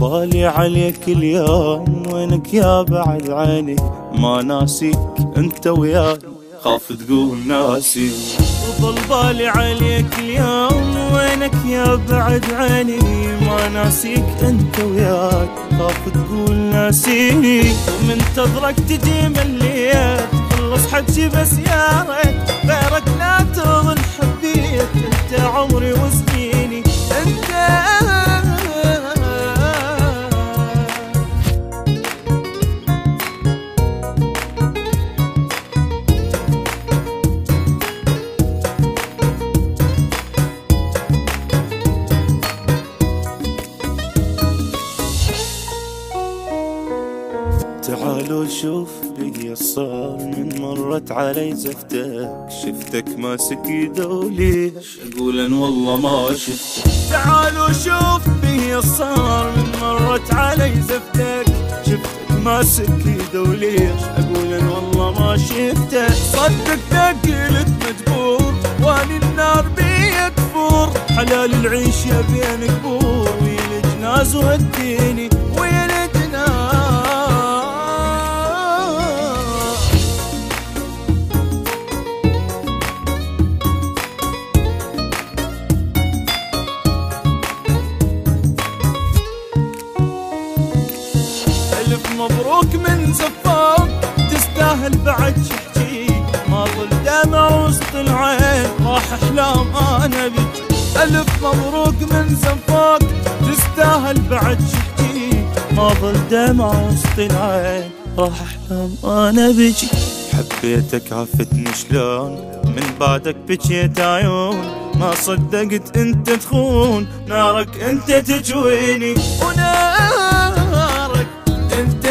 بالي عليك اليوم وينك يا بعد عيني؟ ما ناسيك انت وياي. خاف تقول ناسي. وظل بالي عليك اليوم وينك يا بعد عيني؟ ما ناسيك انت وياي. خاف تقول ناسيني ومنتظرك تجي مليت خلص حجي بس يا ريت غيرك لا تظن حبيت. انت عمري وسنيني تعالوا شوف بي صار من مرت علي زفتك. شفتك ماسك يدولي أقول إن والله ما شفتك تعالوا شوف بي صار من مرت علي زفتك. شفتك ماسك يدولي أقول إن والله ما شفتك. صدق ثقلت مجبور واني النار بيك فور. حلال العيش يا بين قبور ويا الجناز وديني ويا مبروك من زفاف تستاهل بعد شحجي ما ظل دمع وسط العين راح أحلام أنا بك. ألف مبروك من زفاف تستاهل بعد شحجي ما ظل دمع وسط العين راح أحلام أنا بك. حبيتك عفتني شلون؟ من بعدك بكيت عيون. ما صدقت أنت تخون نارك أنت تجويني. ونارك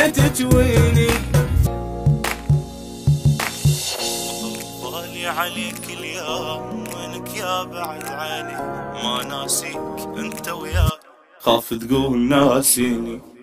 تجويني بالي عليك اليوم وينك يا بعد عيني. ما ناسيك انت وياي. خاف تقول ناسيني.